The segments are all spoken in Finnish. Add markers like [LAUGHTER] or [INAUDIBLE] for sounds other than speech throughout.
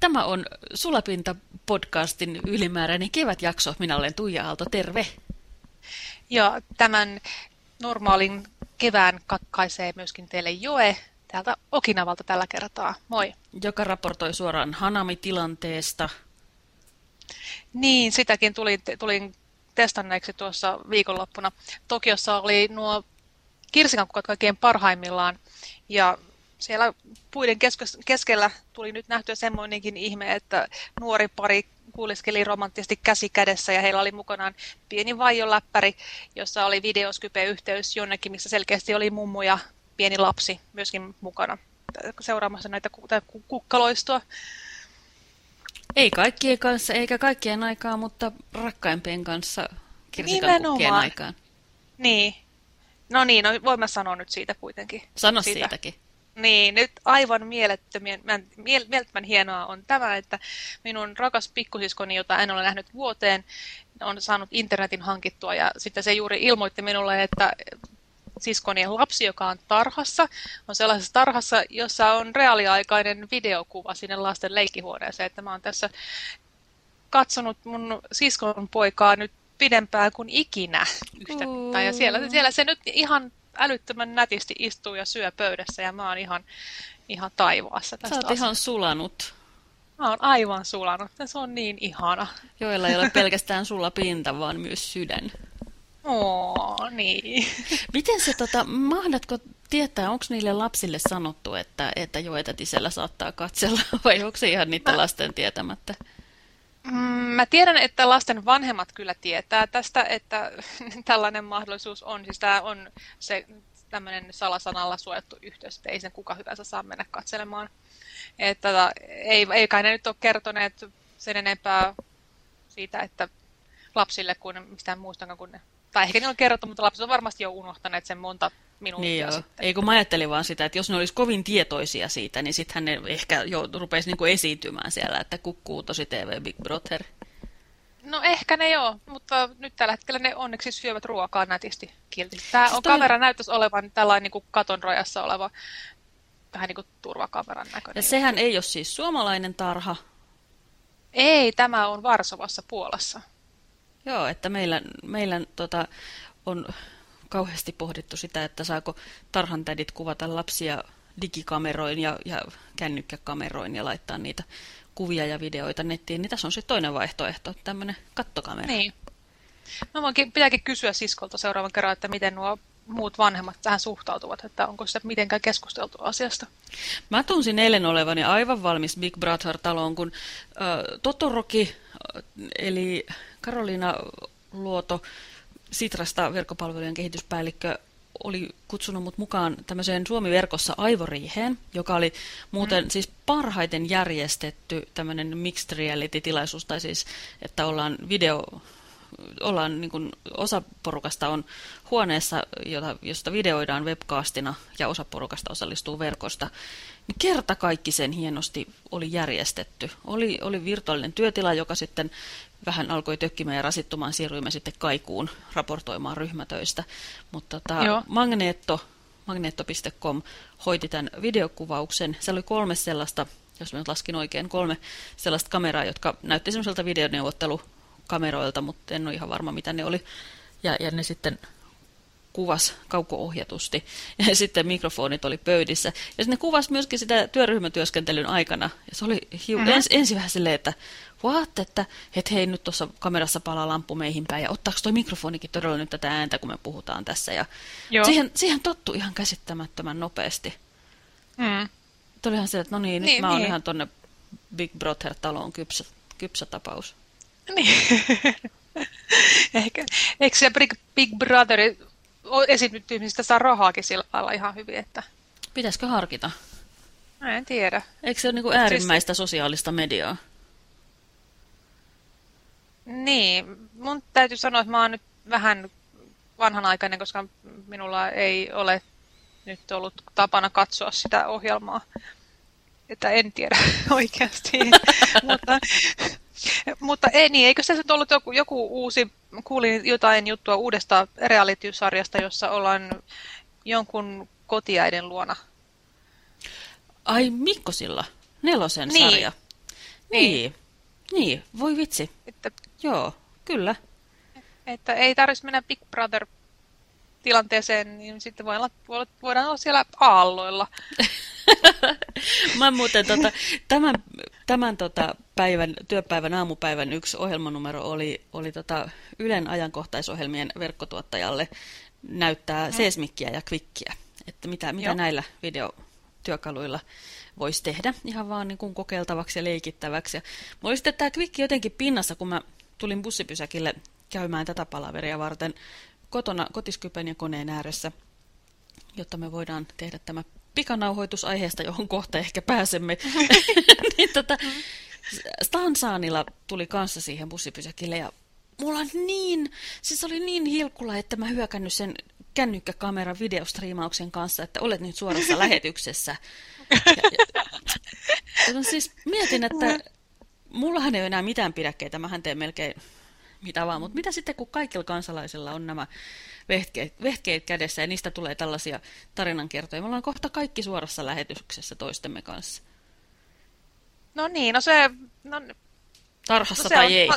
Tämä on Sulapinta-podcastin ylimääräinen kevätjakso. Minä olen Tuija Aalto, terve. Ja tämän normaalin kevään katkaisee myöskin teille Joe täältä Okinavalta tällä kertaa. Moi. Joka raportoi suoraan Hanami-tilanteesta. Niin, sitäkin tulin, tulin testanneeksi tuossa viikonloppuna. Tokiossa oli nuo kirsikankukat kaikkein parhaimmillaan ja siellä puiden keskellä tuli nyt nähtyä semmoinenkin ihme, että nuori pari kuuliskeli romanttisesti käsi kädessä ja heillä oli mukanaan pieni vaijoläppäri, jossa oli videoskype-yhteys jonnekin, missä selkeästi oli mummu ja pieni lapsi myöskin mukana seuraamassa näitä kukkaloistoa. Ei kaikkien kanssa, eikä kaikkien aikaa, mutta rakkaimpien kanssa kirsikankukkien aikaan. Niin. No niin, no voin mä sanoa nyt siitä kuitenkin. Sano siitä. siitäkin. Niin, nyt aivan mielettömien, mielettömän hienoa on tämä, että minun rakas pikkusiskoni, jota en ole nähnyt vuoteen, on saanut internetin hankittua ja sitten se juuri ilmoitti minulle, että siskoni lapsi, joka on tarhassa, on sellaisessa tarhassa, jossa on reaaliaikainen videokuva sinne lasten leikkihuoneeseen. Että mä oon tässä katsonut mun siskon poikaa nyt pidempään kuin ikinä yhtä. Ja siellä, siellä se nyt ihan älyttömän nätisti istuu ja syö pöydässä ja mä oon ihan, ihan taivaassa tästä Sä oot ihan sulanut. Mä oon aivan sulanut. Se on niin ihana. Joilla ei ole pelkästään sulla pinta, vaan myös sydän. Oo, niin. [LAUGHS] Miten se, tota, mahdatko tietää, onko niille lapsille sanottu, että, että joetatisellä saattaa katsella, [LAUGHS] vai onko se ihan niiden mä... lasten tietämättä? Mm, mä tiedän, että lasten vanhemmat kyllä tietää tästä, että [LAUGHS] tällainen mahdollisuus on. Siis tämä on se tämmöinen salasanalla suojattu yhteys, että ei sen kuka hyvänsä saa mennä katselemaan. Että, tota, ei, ei kai ne nyt ole kertoneet sen enempää siitä, että lapsille kuin mistään muustakaan kuin ne. Tai ehkä ne on kerrottu, mutta lapset on varmasti jo unohtaneet sen monta minuuttia niin joo. sitten. Ei kun mä ajattelin vaan sitä, että jos ne olisi kovin tietoisia siitä, niin sittenhän ne ehkä jo rupesi niinku esiintymään siellä, että kukkuu tosi TV Big Brother. No ehkä ne joo, mutta nyt tällä hetkellä ne onneksi syövät ruokaa nätisti kilti. Tämä siis on toi... kamera näyttäisi olevan tällainen niin kuin katon rajassa oleva vähän niin kuin turvakameran näköinen. Ja sehän ei ole siis suomalainen tarha. Ei, tämä on Varsovassa Puolassa. Joo, että meillä, meillä tota, on kauheasti pohdittu sitä, että saako tarhantädit kuvata lapsia digikameroin ja, ja kännykkäkameroin ja laittaa niitä kuvia ja videoita nettiin, niin tässä on se toinen vaihtoehto, tämmöinen kattokamera. Niin. Mä voinkin, pitääkin kysyä siskolta seuraavan kerran, että miten nuo muut vanhemmat tähän suhtautuvat, että onko sitä mitenkään keskusteltu asiasta. Mä tunsin eilen olevani aivan valmis Big Brother-taloon, kun äh, Totoroki, eli Karoliina Luoto, Sitrasta verkkopalvelujen kehityspäällikkö oli kutsunut mut mukaan tämmöiseen Suomi-verkossa Aivoriiheen, joka oli muuten mm. siis parhaiten järjestetty tämmöinen mixed reality-tilaisuus, tai siis, että ollaan video, ollaan niin kuin, osa porukasta on huoneessa, jota, josta videoidaan webcastina, ja osa porukasta osallistuu verkosta. Kerta kaikki sen hienosti oli järjestetty. Oli, oli virtuaalinen työtila, joka sitten vähän alkoi tökkimään ja rasittumaan, siirryimme sitten kaikuun raportoimaan ryhmätöistä. Mutta tota, Magneetto, magneetto.com hoiti tämän videokuvauksen. Se oli kolme sellaista, jos mä nyt laskin oikein, kolme sellaista kameraa, jotka näytti semmoiselta videoneuvottelukameroilta, mutta en ole ihan varma, mitä ne oli. Ja, ja ne sitten kuvas kauko-ohjatusti [LAUGHS] ja sitten mikrofonit oli pöydissä. Ja sitten ne kuvas myöskin sitä työryhmätyöskentelyn aikana. Ja se oli hiu- mm -hmm. ens, ensin vähän silleen, että what, että et hei nyt tuossa kamerassa palaa lamppu meihin päin ja ottaako toi mikrofonikin todella nyt tätä ääntä, kun me puhutaan tässä. Ja siihen, siihen tottu ihan käsittämättömän nopeasti. Mm. Tuli ihan se, että no niin, niin nyt mä oon niin. ihan tonne Big Brother-taloon kypsä, kypsä tapaus. Niin. [LAUGHS] Ehkä, eikö se Big Brother esiintymisistä saa rahaakin sillä lailla ihan hyvin, että... Pitäisikö harkita? Mä en tiedä. Eikö se ole niin kuin äärimmäistä sosiaalista mediaa? Niin, mun täytyy sanoa, että mä oon nyt vähän vanhanaikainen, koska minulla ei ole nyt ollut tapana katsoa sitä ohjelmaa. Että en tiedä [LAUGHS] oikeasti. [LAUGHS] mutta, mutta ei niin, eikö se nyt ollut joku, joku uusi, kuulin jotain juttua uudesta reality-sarjasta, jossa ollaan jonkun kotiäiden luona. Ai Mikkosilla, nelosen niin. sarja. Niin. Niin, voi vitsi. Että, Joo, kyllä. että ei tarvitsisi mennä Big Brother tilanteeseen, niin sitten voi olla, voidaan olla siellä aalloilla. [LAUGHS] Mä muuten tota, tämän, tämän tota päivän, työpäivän aamupäivän yksi ohjelmanumero oli, oli tota Ylen ajankohtaisohjelmien verkkotuottajalle näyttää mm. seismikkiä ja kvikkiä. Että mitä, mitä näillä videotyökaluilla voisi tehdä ihan vaan niin kuin kokeiltavaksi ja leikittäväksi. Ja mulla oli sitten tämä kvikki jotenkin pinnassa, kun mä tulin bussipysäkille käymään tätä palaveria varten kotona kotiskypen ja koneen ääressä, jotta me voidaan tehdä tämä pikanauhoitus aiheesta, johon kohta ehkä pääsemme. [LAUGHS] niin tota, Stansaanilla tuli kanssa siihen bussipysäkille ja mulla on niin, siis oli niin hilkulla, että mä hyökännyt sen kännykkäkameran videostriimauksen kanssa, että olet nyt suorassa [LAUGHS] lähetyksessä. Ja, ja, ja, siis mietin, että mullahan ei ole enää mitään pidäkkeitä, mähän teen melkein mitä vaan, mutta mitä sitten kun kaikilla kansalaisilla on nämä vehkeet, vehkeet kädessä ja niistä tulee tällaisia tarinankertoja. Me ollaan kohta kaikki suorassa lähetyksessä toistemme kanssa. No niin, no se... No, Tarhassa no se tai on, ei. No,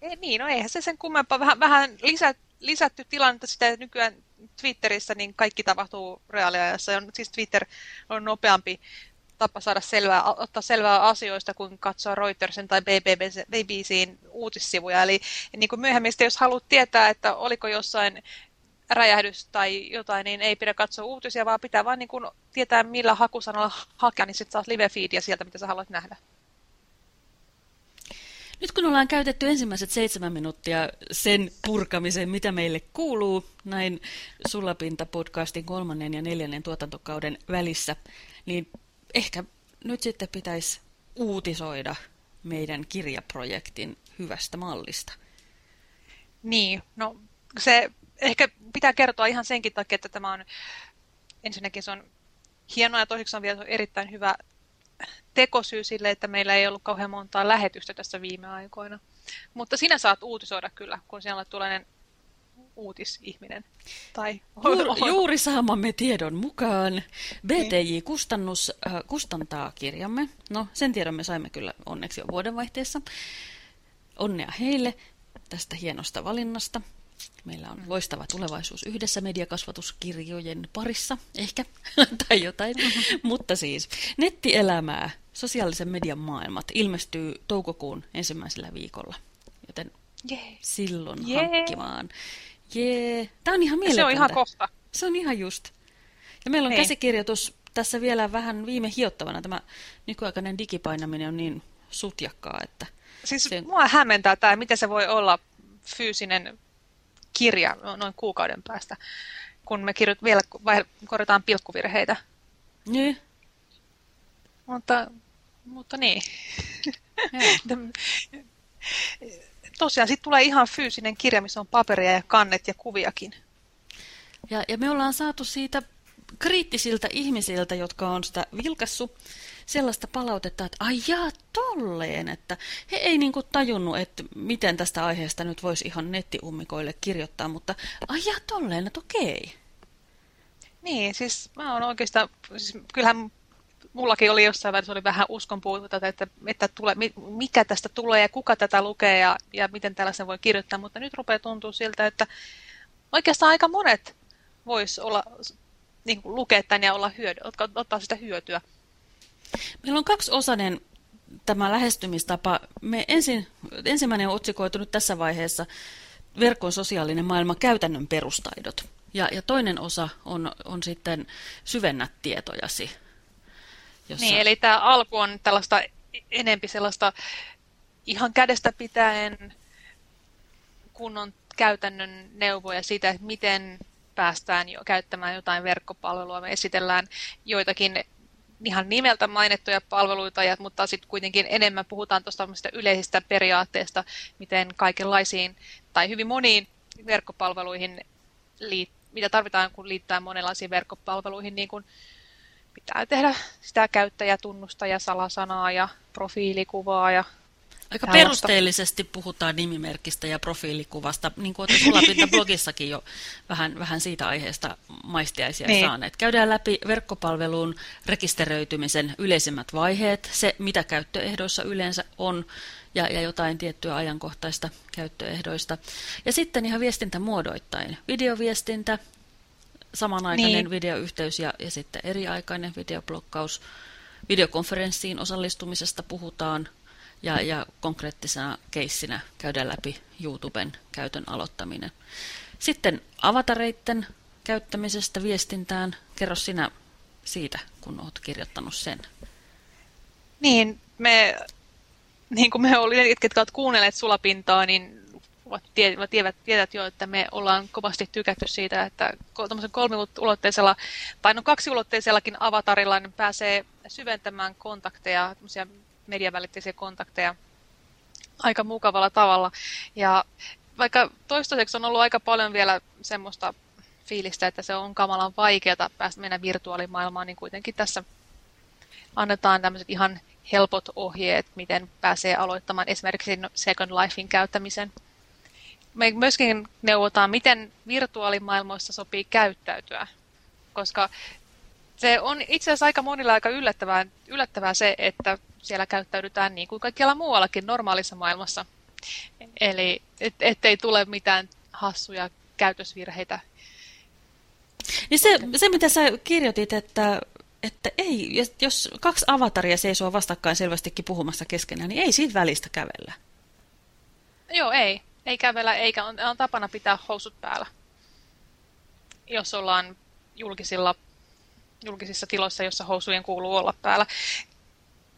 ei. Niin, no eihän se sen kummempaa. Vähän, vähän lisät, lisätty tilannetta sitä nykyään Twitterissä, niin kaikki tapahtuu reaaliajassa. Siis Twitter on nopeampi tapa saada selvää, ottaa selvää asioista, kun katsoa Reutersin tai BBCin uutissivuja. Eli niin kuin myöhemmin, jos haluat tietää, että oliko jossain räjähdys tai jotain, niin ei pidä katsoa uutisia, vaan pitää vain niin kuin tietää, millä hakusanalla hakea, niin sitten saat live-feedia sieltä, mitä sä haluat nähdä. Nyt kun ollaan käytetty ensimmäiset seitsemän minuuttia sen purkamiseen, mitä meille kuuluu, näin Sulapinta-podcastin kolmannen ja neljännen tuotantokauden välissä, niin ehkä nyt sitten pitäisi uutisoida meidän kirjaprojektin hyvästä mallista. Niin, no se ehkä pitää kertoa ihan senkin takia, että tämä on ensinnäkin se on hienoa ja toiseksi on vielä erittäin hyvä tekosyy sille, että meillä ei ollut kauhean montaa lähetystä tässä viime aikoina. Mutta sinä saat uutisoida kyllä, kun siellä tulee uutisihminen. Tai Juur, juuri saamamme tiedon mukaan BTJ Kustannus äh, kustantaa kirjamme. No, sen tiedon me saimme kyllä onneksi jo vuodenvaihteessa. Onnea heille tästä hienosta valinnasta. Meillä on loistava tulevaisuus yhdessä mediakasvatuskirjojen parissa, ehkä, [LAUGHS] tai jotain. [LAUGHS] Mutta siis, nettielämää, sosiaalisen median maailmat ilmestyy toukokuun ensimmäisellä viikolla. Yeah. silloin yeah. hankkimaan. Jee, tämä on ihan mieletöntä. Se on ihan kohta. Se on ihan just. Ja meillä on niin. käsikirjoitus tässä vielä vähän viime hiottavana. Tämä nykyaikainen digipainaminen on niin sutjakkaa, että... Siis se... mua hämmentää tämä, miten se voi olla fyysinen kirja noin kuukauden päästä, kun me kirjoit vielä vai, korjataan pilkkuvirheitä. Niin. Mutta, mutta niin. [LAUGHS] tosiaan sitten tulee ihan fyysinen kirja, missä on paperia ja kannet ja kuviakin. Ja, ja me ollaan saatu siitä kriittisiltä ihmisiltä, jotka on sitä vilkassu, sellaista palautetta, että ai jaa, tolleen, että he ei niinku tajunnut, että miten tästä aiheesta nyt voisi ihan nettiummikoille kirjoittaa, mutta ai jaa, tolleen, että okei. Niin, siis mä oon oikeastaan, siis kyllähän mullakin oli jossain välissä oli vähän uskonpuutetta, että, että tule, mikä tästä tulee ja kuka tätä lukee ja, ja miten tällaisen voi kirjoittaa, mutta nyt rupeaa tuntua siltä, että oikeastaan aika monet vois olla, niin kuin, lukea tämän ja olla hyödy, ottaa sitä hyötyä. Meillä on kaksi osainen tämä lähestymistapa. Me ensin, ensimmäinen on otsikoitu nyt tässä vaiheessa verkon sosiaalinen maailma käytännön perustaidot. Ja, ja toinen osa on, on sitten syvennät tietojasi Jossa... Niin, eli tämä alku on tällaista enempi sellaista ihan kädestä pitäen kunnon käytännön neuvoja siitä, että miten päästään jo käyttämään jotain verkkopalvelua. Me esitellään joitakin ihan nimeltä mainittuja palveluita, ja, mutta sitten kuitenkin enemmän puhutaan tuosta yleisistä periaatteista, miten kaikenlaisiin tai hyvin moniin verkkopalveluihin, mitä tarvitaan, kun liittää monenlaisiin verkkopalveluihin, niin kuin pitää tehdä sitä käyttäjätunnusta ja salasanaa ja profiilikuvaa ja Aika perusteellisesti puhutaan nimimerkistä ja profiilikuvasta, niin kuin olette Sulapinta-blogissakin [LAUGHS] jo vähän, vähän siitä aiheesta maistiaisia niin. saaneet. Käydään läpi verkkopalveluun rekisteröitymisen yleisimmät vaiheet, se mitä käyttöehdoissa yleensä on ja, ja jotain tiettyä ajankohtaista käyttöehdoista. Ja sitten ihan viestintämuodoittain. Videoviestintä, samanaikainen niin. videoyhteys ja, ja sitten eriaikainen videoblokkaus. Videokonferenssiin osallistumisesta puhutaan ja, ja konkreettisena keissinä käydään läpi YouTuben käytön aloittaminen. Sitten avatareitten käyttämisestä viestintään. Kerro sinä siitä, kun olet kirjoittanut sen. Niin, me, niin kuin me olimme, ketkä olet kuunnelleet sulapintaa, niin tiedät, tiedät jo, että me ollaan kovasti tykätty siitä, että kolmiulotteisella tai no kaksiulotteisellakin avatarilla niin pääsee syventämään kontakteja, mediavälitteisiä kontakteja aika mukavalla tavalla. Ja vaikka toistaiseksi on ollut aika paljon vielä semmoista fiilistä, että se on kamalan vaikeaa päästä mennä virtuaalimaailmaan, niin kuitenkin tässä annetaan tämmöiset ihan helpot ohjeet, miten pääsee aloittamaan esimerkiksi Second Lifein käyttämisen. Me myöskin neuvotaan, miten virtuaalimaailmoissa sopii käyttäytyä, koska se on itse asiassa aika monilla aika yllättävää, yllättävää se, että siellä käyttäydytään niin kuin kaikkialla muuallakin normaalissa maailmassa. Eli et, ettei tule mitään hassuja käytösvirheitä. Niin se, se, mitä sä kirjoitit, että, että ei, jos kaksi avataria seisoo vastakkain selvästikin puhumassa keskenään, niin ei siitä välistä kävellä. Joo, ei. Ei kävellä, eikä on, on tapana pitää housut päällä. Jos ollaan julkisilla, julkisissa tiloissa, jossa housujen kuuluu olla päällä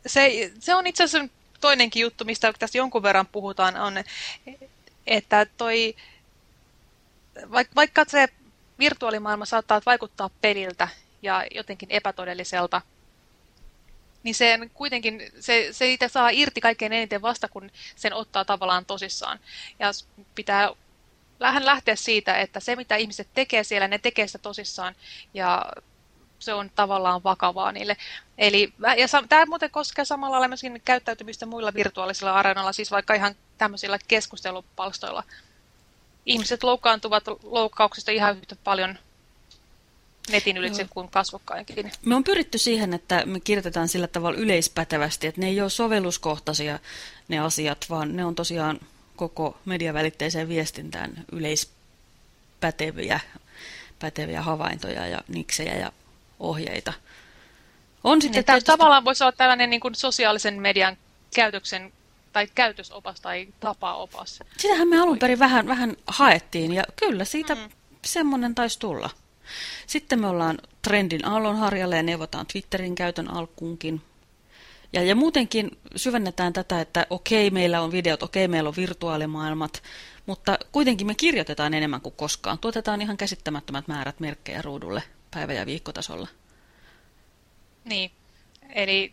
se, se on itse asiassa toinenkin juttu, mistä tässä jonkun verran puhutaan, on, että toi, vaikka se virtuaalimaailma saattaa vaikuttaa peliltä ja jotenkin epätodelliselta, niin sen kuitenkin, se, se itse saa irti kaikkein eniten vasta, kun sen ottaa tavallaan tosissaan. Ja pitää vähän lähteä siitä, että se mitä ihmiset tekee siellä, ne tekee sitä tosissaan. Ja se on tavallaan vakavaa niille. Eli, ja tämä muuten koskee samalla lailla myöskin käyttäytymistä muilla virtuaalisilla areenoilla, siis vaikka ihan tämmöisillä keskustelupalstoilla. Ihmiset loukkaantuvat loukkauksista ihan yhtä paljon netin ylitse Joo. kuin kasvokkainkin. Me on pyritty siihen, että me kirjoitetaan sillä tavalla yleispätevästi, että ne ei ole sovelluskohtaisia ne asiat, vaan ne on tosiaan koko mediavälitteiseen viestintään yleispäteviä päteviä havaintoja ja niksejä ja ohjeita. On sitten niin, tietysti... Tavallaan voisi olla tällainen niin kuin sosiaalisen median käytöksen tai käytösopas tai tapaopas. Sitähän me alun perin vähän, vähän haettiin ja kyllä siitä mm. semmoinen taisi tulla. Sitten me ollaan trendin aallonharjalle ja neuvotaan Twitterin käytön alkuunkin. Ja, ja muutenkin syvennetään tätä, että okei, meillä on videot, okei, meillä on virtuaalimaailmat, mutta kuitenkin me kirjoitetaan enemmän kuin koskaan. Tuotetaan ihan käsittämättömät määrät merkkejä ruudulle päivä- ja viikkotasolla. Niin, eli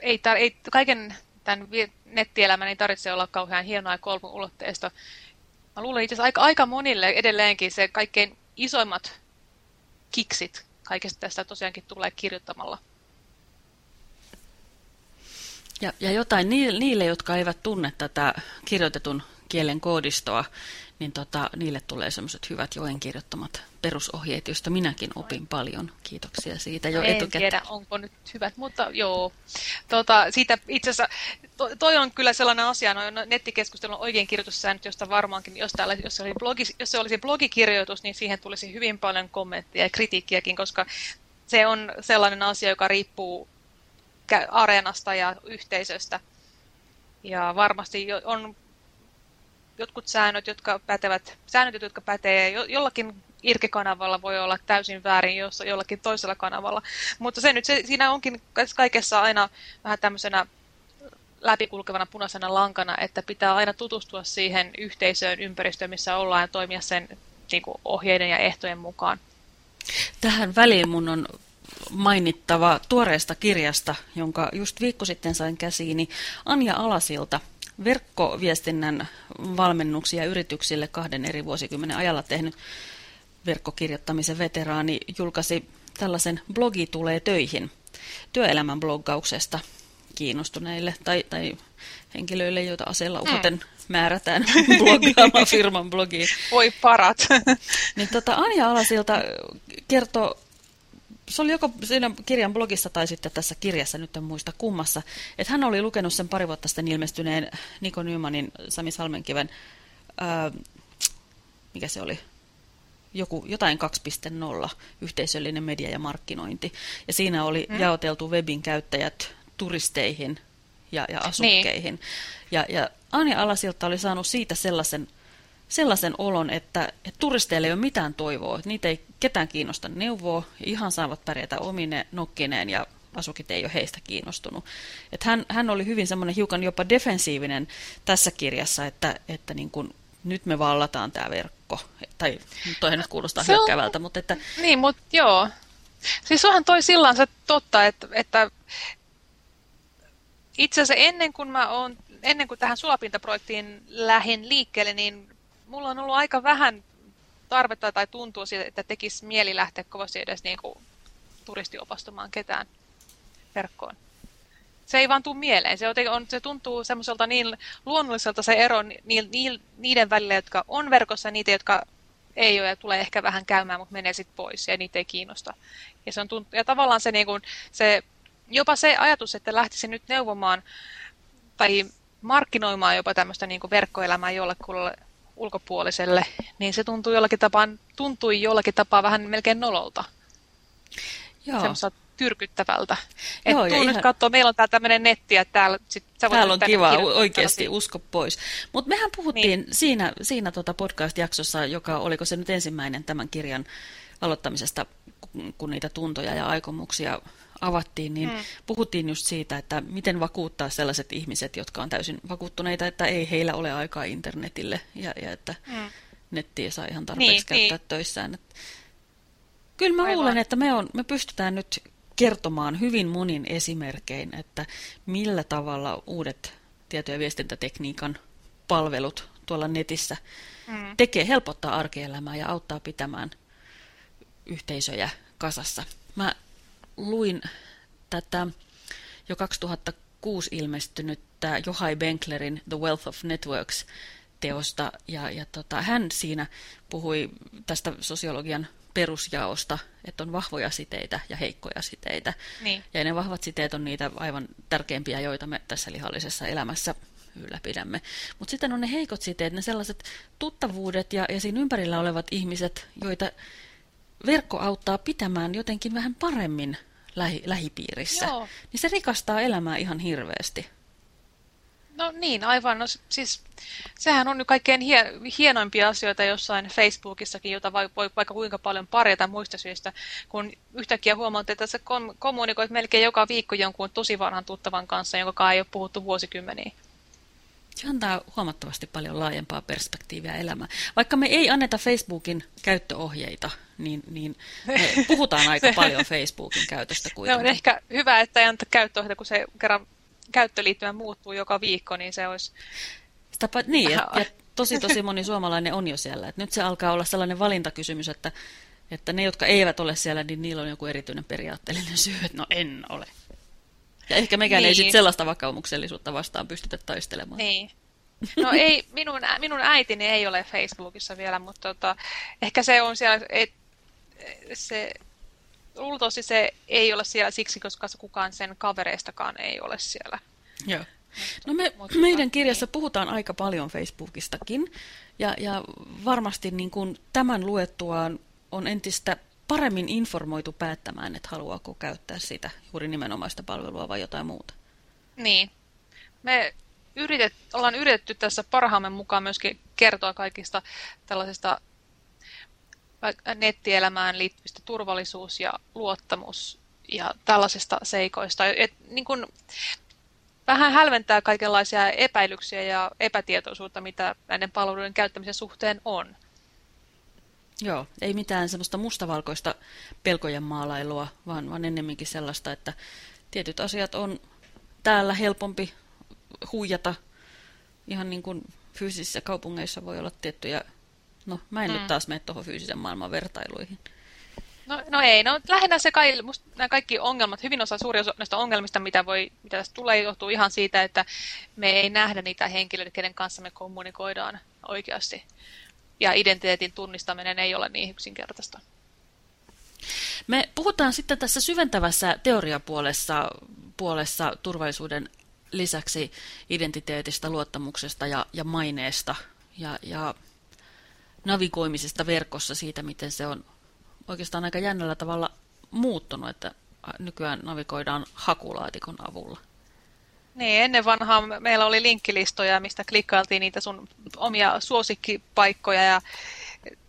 ei, tar- ei kaiken tämän nettielämän ei tarvitse olla kauhean hienoa ja kolmuulotteista. Mä luulen itse asiassa aika, aika monille edelleenkin se kaikkein isoimmat kiksit kaikesta tästä tosiaankin tulee kirjoittamalla. Ja, ja jotain niille, jotka eivät tunne tätä kirjoitetun kielen koodistoa, niin tota, niille tulee semmoiset hyvät Joen kirjoittamat perusohjeet, joista minäkin opin paljon. Kiitoksia siitä jo en etukäteen. tiedä, onko nyt hyvät, mutta joo. Tota, siitä itse asiassa, to, toi on kyllä sellainen asia, no, no nettikeskustelun oikein kirjoitussäännöt, josta varmaankin, jos, täällä, jos, se oli blogi, jos se olisi blogikirjoitus, niin siihen tulisi hyvin paljon kommentteja ja kritiikkiäkin, koska se on sellainen asia, joka riippuu areenasta ja yhteisöstä. Ja varmasti on jotkut säännöt, jotka pätevät, säännöt, jotka pätee jollakin irkekanavalla voi olla täysin väärin jossa, jollakin toisella kanavalla. Mutta se nyt, se, siinä onkin kaikessa aina vähän tämmöisenä läpikulkevana punaisena lankana, että pitää aina tutustua siihen yhteisöön, ympäristöön, missä ollaan ja toimia sen niin kuin, ohjeiden ja ehtojen mukaan. Tähän väliin mun on mainittava tuoreesta kirjasta, jonka just viikko sitten sain käsiini Anja Alasilta – verkkoviestinnän valmennuksia yrityksille kahden eri vuosikymmenen ajalla tehnyt verkkokirjoittamisen veteraani julkaisi tällaisen blogi tulee töihin työelämän bloggauksesta kiinnostuneille tai, tai henkilöille, joita aseella uhaten mm. määrätään [LAUGHS] bloggaamaan firman blogiin. Voi parat. niin tota, Anja Alasilta kertoo se oli joko siinä kirjan blogissa tai sitten tässä kirjassa, nyt en muista kummassa, että hän oli lukenut sen pari vuotta sitten ilmestyneen Niko Nymanin, Sami Salmenkiven, ää, mikä se oli, joku, jotain 2.0, yhteisöllinen media ja markkinointi. Ja siinä oli hmm. jaoteltu webin käyttäjät turisteihin ja, ja asukkeihin. Niin. Ja, ja Anja Alasilta oli saanut siitä sellaisen sellaisen olon, että, että turisteille ei ole mitään toivoa, että niitä ei ketään kiinnosta neuvoa, ihan saavat pärjätä omine nokkineen ja asukit ei ole heistä kiinnostunut. Että hän, hän oli hyvin semmoinen hiukan jopa defensiivinen tässä kirjassa, että, että niin kuin, nyt me vallataan tämä verkko. Tai toihan nyt kuulostaa se hyökkäävältä, mutta että... Niin, mutta joo. Siis onhan toi sillansa totta, että, että itse asiassa ennen kuin mä oon ennen kuin tähän sulapintaprojektiin lähin liikkeelle, niin mulla on ollut aika vähän tarvetta tai tuntuu siitä, että tekisi mieli lähteä kovasti edes niin kuin turistiopastumaan ketään verkkoon. Se ei vaan tule mieleen. Se, on, se tuntuu semmoiselta niin luonnolliselta se ero ni, ni, niiden välillä, jotka on verkossa niitä, jotka ei ole ja tulee ehkä vähän käymään, mutta menee sitten pois ja niitä ei kiinnosta. Ja, se on tunt- ja tavallaan se, niin kuin, se, jopa se ajatus, että lähtisi nyt neuvomaan tai markkinoimaan jopa tämmöistä niin verkkoelämää jollekulle ulkopuoliselle, niin se tuntuu jollakin tapaa, tuntui jollakin tapaa vähän melkein nololta. Joo. Semmoista tyrkyttävältä. Joo, tuu nyt ihan... katsoa, meillä on täällä tämmöinen netti, että täällä, sit, sä täällä on kiva oikeasti, usko pois. Mutta mehän puhuttiin niin. siinä, siinä tota podcast-jaksossa, joka oliko se nyt ensimmäinen tämän kirjan aloittamisesta, kun niitä tuntoja ja aikomuksia avattiin, niin mm. puhuttiin just siitä, että miten vakuuttaa sellaiset ihmiset, jotka on täysin vakuuttuneita, että ei heillä ole aikaa internetille ja, ja että mm. nettiä saa ihan tarpeeksi niin, käyttää niin. töissään. Että kyllä mä Aivan. luulen, että me, on, me pystytään nyt kertomaan hyvin monin esimerkkein, että millä tavalla uudet tieto- ja viestintätekniikan palvelut tuolla netissä mm. tekee, helpottaa arkielämää ja auttaa pitämään yhteisöjä kasassa. Mä luin tätä jo 2006 ilmestynyttä Johai Benklerin The Wealth of Networks teosta, ja, ja tota, hän siinä puhui tästä sosiologian perusjaosta, että on vahvoja siteitä ja heikkoja siteitä. Niin. Ja ne vahvat siteet on niitä aivan tärkeimpiä, joita me tässä lihallisessa elämässä ylläpidämme. Mutta sitten on ne heikot siteet, ne sellaiset tuttavuudet ja, ja siinä ympärillä olevat ihmiset, joita verkko auttaa pitämään jotenkin vähän paremmin lähi, lähipiirissä, Joo. niin se rikastaa elämää ihan hirveästi. No niin, aivan. No, siis, sehän on nyt kaikkein hie, hienoimpia asioita jossain Facebookissakin, jota voi, voi vaikka kuinka paljon parjata muista syistä, kun yhtäkkiä huomaat, että sä kommunikoit melkein joka viikko jonkun tosi vanhan tuttavan kanssa, jonka ei ole puhuttu vuosikymmeniä. Se antaa huomattavasti paljon laajempaa perspektiiviä elämään. Vaikka me ei anneta Facebookin käyttöohjeita, niin, niin me [LAUGHS] puhutaan aika se, paljon Facebookin käytöstä kuitenkin. Se on ehkä hyvä, että ei anta käyttöohjeita, kun se kerran käyttöliittymä muuttuu joka viikko, niin se olisi... Sitä, niin, ja, ja tosi tosi [LAUGHS] moni suomalainen on jo siellä. Et nyt se alkaa olla sellainen valintakysymys, että, että ne, jotka eivät ole siellä, niin niillä on joku erityinen periaatteellinen syy, että no en ole. Ja ehkä mekään niin. ei sit sellaista vakaumuksellisuutta vastaan pystytä taistelemaan. Niin. No ei, minun, minun äitini ei ole Facebookissa vielä, mutta tota, ehkä se on siellä, et, se, luultavasti se ei ole siellä siksi, koska kukaan sen kavereistakaan ei ole siellä. Joo. No me, mutta, meidän kirjassa niin. puhutaan aika paljon Facebookistakin, ja, ja varmasti niin kuin tämän luettuaan on entistä paremmin informoitu päättämään, että haluaako käyttää sitä juuri nimenomaista palvelua vai jotain muuta. Niin. Me yritet, ollaan yritetty tässä parhaamme mukaan myöskin kertoa kaikista tällaisista nettielämään liittyvistä turvallisuus- ja luottamus- ja tällaisista seikoista. Et, niin kun, vähän hälventää kaikenlaisia epäilyksiä ja epätietoisuutta, mitä näiden palveluiden käyttämisen suhteen on. Joo, ei mitään semmoista mustavalkoista pelkojen maalailua, vaan, vaan ennemminkin sellaista, että tietyt asiat on täällä helpompi huijata. Ihan niin kuin fyysisissä kaupungeissa voi olla tiettyjä... No, mä en mm. nyt taas mene tuohon fyysisen maailman vertailuihin. No, no ei, no lähinnä se kai, musta nämä kaikki ongelmat, hyvin osa, suuri osa näistä ongelmista, mitä, voi, mitä tästä tulee, johtuu ihan siitä, että me ei nähdä niitä henkilöitä, kenen kanssa me kommunikoidaan oikeasti. Ja identiteetin tunnistaminen ei ole niin yksinkertaista. Me puhutaan sitten tässä syventävässä teoriapuolessa puolessa turvallisuuden lisäksi identiteetistä, luottamuksesta ja, ja maineesta ja, ja navigoimisesta verkossa siitä, miten se on oikeastaan aika jännällä tavalla muuttunut, että nykyään navigoidaan hakulaatikon avulla. Niin, ennen vanhaa meillä oli linkkilistoja, mistä klikkailtiin niitä sun omia suosikkipaikkoja ja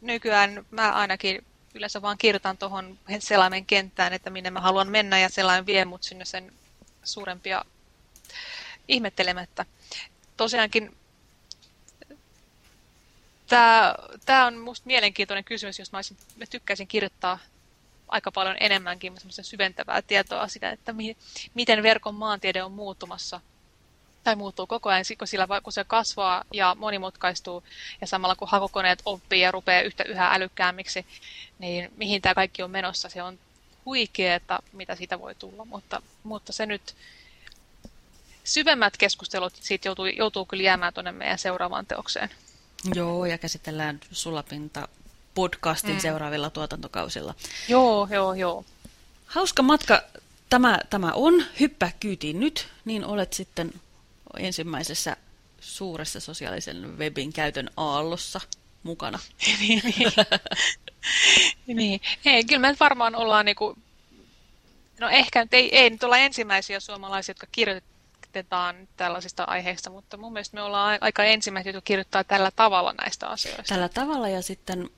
nykyään mä ainakin yleensä vaan kirjoitan tuohon selaimen kenttään, että minne mä haluan mennä ja sellainen vie mut sinne sen suurempia ihmettelemättä. Tosiaankin tämä on minusta mielenkiintoinen kysymys, jos mä, olisin, mä tykkäisin kirjoittaa aika paljon enemmänkin syventävää tietoa sitä, että mi, miten verkon maantiede on muuttumassa tai muuttuu koko ajan, kun, sillä, kun se kasvaa ja monimutkaistuu ja samalla kun hakukoneet oppii ja rupeaa yhtä yhä älykkäämmiksi, niin mihin tämä kaikki on menossa, se on huikeeta, mitä siitä voi tulla, mutta, mutta se nyt syvemmät keskustelut siitä joutuu, joutuu kyllä jäämään tuonne meidän seuraavaan teokseen. Joo, ja käsitellään sulapinta podcastin mm. seuraavilla tuotantokausilla. Joo, joo, joo. Hauska matka tämä, tämä on. Hyppää kyytiin nyt, niin olet sitten ensimmäisessä suuressa sosiaalisen webin käytön aallossa mukana. niin, niin. [LAUGHS] niin. Ei, kyllä me varmaan ollaan niinku, no ehkä ei, ei nyt olla ensimmäisiä suomalaisia, jotka kirjoitetaan tällaisista aiheista, mutta mun mielestä me ollaan aika ensimmäisiä, jotka kirjoittaa tällä tavalla näistä asioista. Tällä tavalla ja sitten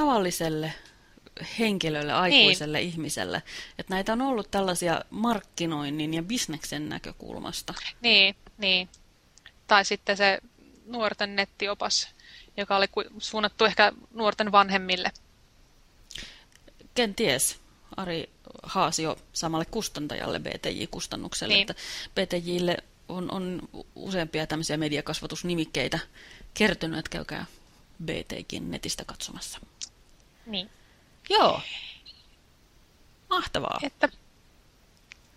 tavalliselle henkilölle, aikuiselle niin. ihmiselle. Että näitä on ollut tällaisia markkinoinnin ja bisneksen näkökulmasta. Niin, niin. Tai sitten se nuorten nettiopas, joka oli suunnattu ehkä nuorten vanhemmille. Kenties. Ari Haasio samalle kustantajalle BTJ-kustannukselle. Niin. Että BTJille on, on useampia tämmöisiä mediakasvatusnimikkeitä kertynyt, että käykää BTJin netistä katsomassa. Niin. Joo. Mahtavaa. Että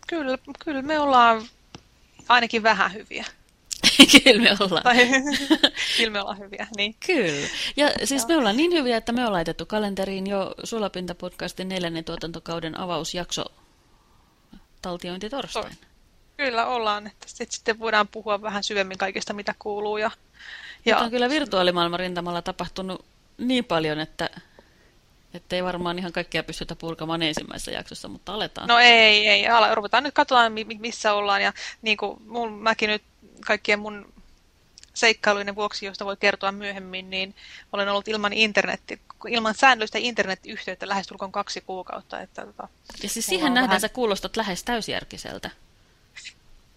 kyllä, kyllä me ollaan ainakin vähän hyviä. [LAUGHS] kyllä me ollaan. Tai, [LAUGHS] kyllä me ollaan hyviä, niin. Kyllä. Ja siis me ollaan niin hyviä, että me ollaan laitettu kalenteriin jo Sulapinta-podcastin neljännen tuotantokauden avausjakso taltiointi torstain. Kyllä ollaan, että sitten voidaan puhua vähän syvemmin kaikesta, mitä kuuluu. Ja, ja... on kyllä virtuaalimaailman rintamalla tapahtunut niin paljon, että että ei varmaan ihan kaikkea pystytä purkamaan ensimmäisessä jaksossa, mutta aletaan. No ei, ei. Ala, ruvetaan nyt katsomaan, missä ollaan. Ja niin kuin mun, mäkin nyt kaikkien mun seikkailuinen vuoksi, josta voi kertoa myöhemmin, niin olen ollut ilman, internetti, ilman säännöllistä internetyhteyttä lähes tulkoon kaksi kuukautta. Että, tota, ja siis siihen nähdään vähän... sä kuulostat lähes täysjärkiseltä.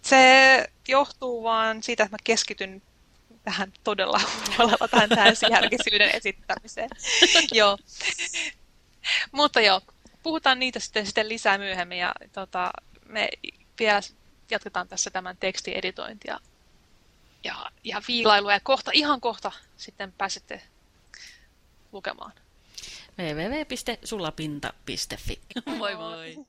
Se johtuu vaan siitä, että mä keskityn tähän todella [LAUGHS] huolella tähän täysjärkisyyden esittämiseen. [LAUGHS] joo. Mutta joo, puhutaan niitä sitten, sitten lisää myöhemmin ja tota, me vielä jatketaan tässä tämän tekstieditointia ja, ja viilailua ja kohta, ihan kohta sitten pääsette lukemaan. www.sulapinta.fi Moi moi!